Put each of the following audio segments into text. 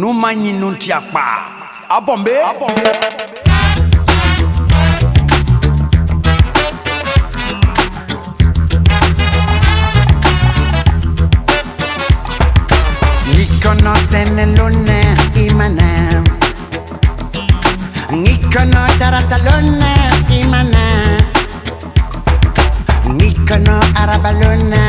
numa nyi nu ti akpa abɔnbe. Nikona tenelone imana Nikona taratalone imana Nikono arabalona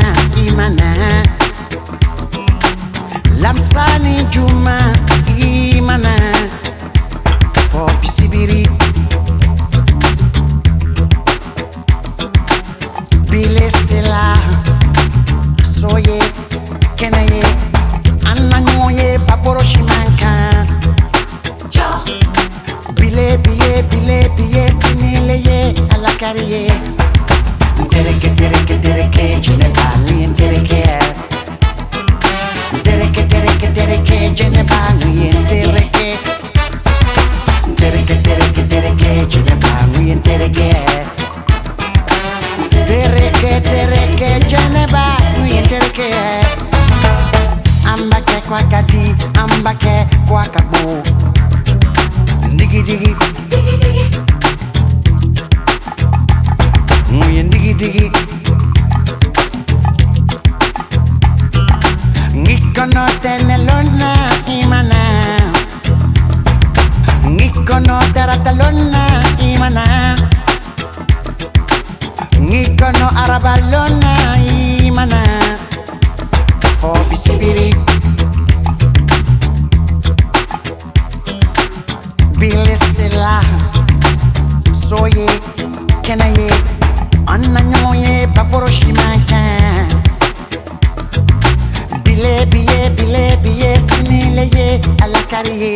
diye Tereke tereke tereke cene banuyum tereke Tereke tereke tereke cene banuyum Ngikono tene lona imana. Ngikono terata lona imana. Ngikono araba lona imana. For bisibiri Bilisila Soye Kenaye Ananyoye Paporo Shimaka Bile biye bile biye sinileye alakariye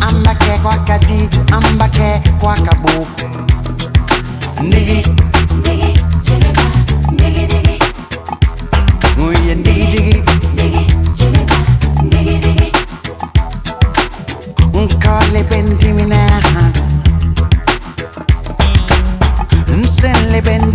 Ambake kwa kadiju, ambake kwa kabuku Nigga been